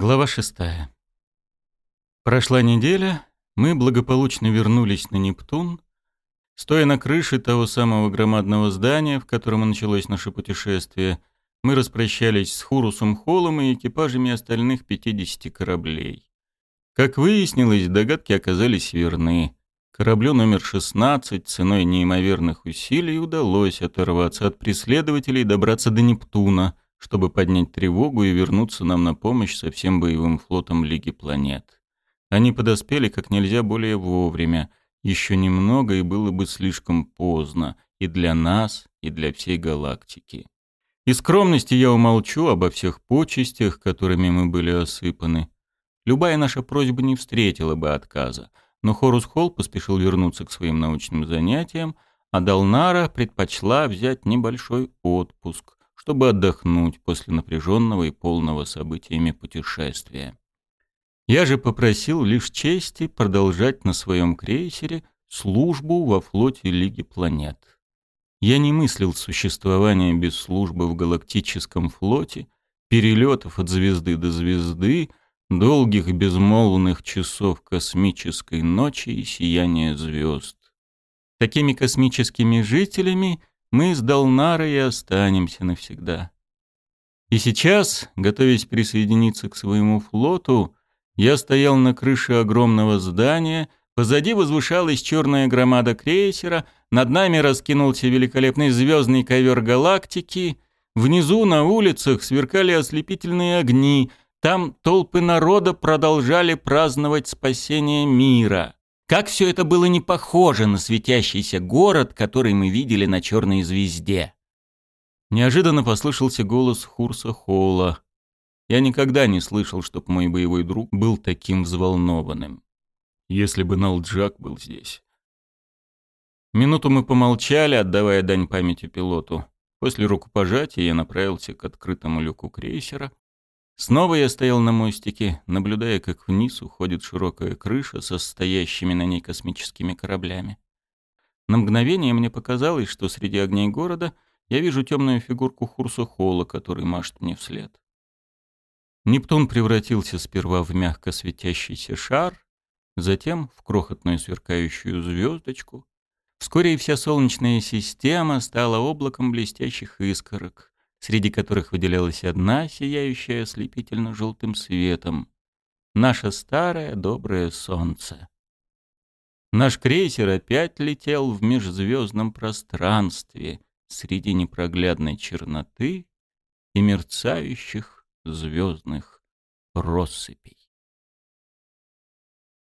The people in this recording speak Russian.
Глава шестая. Прошла неделя, мы благополучно вернулись на Нептун. Стоя на крыше того самого громадного здания, в котором началось наше путешествие, мы распрощались с Хурусом Холлом и экипажами остальных 50 кораблей. Как выяснилось, догадки оказались верны. Кораблю номер 16 ценой неимоверных усилий удалось оторваться от преследователей и добраться до Нептуна — чтобы поднять тревогу и вернуться нам на помощь со всем боевым флотом Лиги планет. Они подоспели как нельзя более вовремя. Еще немного, и было бы слишком поздно и для нас, и для всей галактики. Из скромности я умолчу обо всех почестях, которыми мы были осыпаны. Любая наша просьба не встретила бы отказа, но Хорус Холл поспешил вернуться к своим научным занятиям, а Далнара предпочла взять небольшой отпуск, чтобы отдохнуть после напряженного и полного событиями путешествия. Я же попросил лишь чести продолжать на своем крейсере службу во флоте Лиги планет. Я не мыслил существования без службы в галактическом флоте, перелетов от звезды до звезды, долгих безмолвных часов космической ночи и сияния звезд. Такими космическими жителями мы с Долнарой останемся навсегда. И сейчас, готовясь присоединиться к своему флоту, я стоял на крыше огромного здания, позади возвышалась черная громада крейсера, над нами раскинулся великолепный звездный ковер галактики, внизу на улицах сверкали ослепительные огни, там толпы народа продолжали праздновать спасение мира — как все это было не похоже на светящийся город, который мы видели на черной звезде. Неожиданно послышался голос Хурса Холла. Я никогда не слышал, чтоб мой боевой друг был таким взволнованным. Если бы Налджак был здесь. Минуту мы помолчали, отдавая дань памяти пилоту. После рукопожатия я направился к открытому люку крейсера, Снова я стоял на мостике, наблюдая, как вниз уходит широкая крыша со стоящими на ней космическими кораблями. На мгновение мне показалось, что среди огней города я вижу темную фигурку Хурса Холла, который машет мне вслед. Нептун превратился сперва в мягко светящийся шар, затем в крохотную сверкающую звездочку. Вскоре и вся Солнечная система стала облаком блестящих искорок среди которых выделялась одна, сияющая ослепительно желтым светом. Наше старое доброе солнце. Наш крейсер опять летел в межзвездном пространстве среди непроглядной черноты и мерцающих звездных россыпей.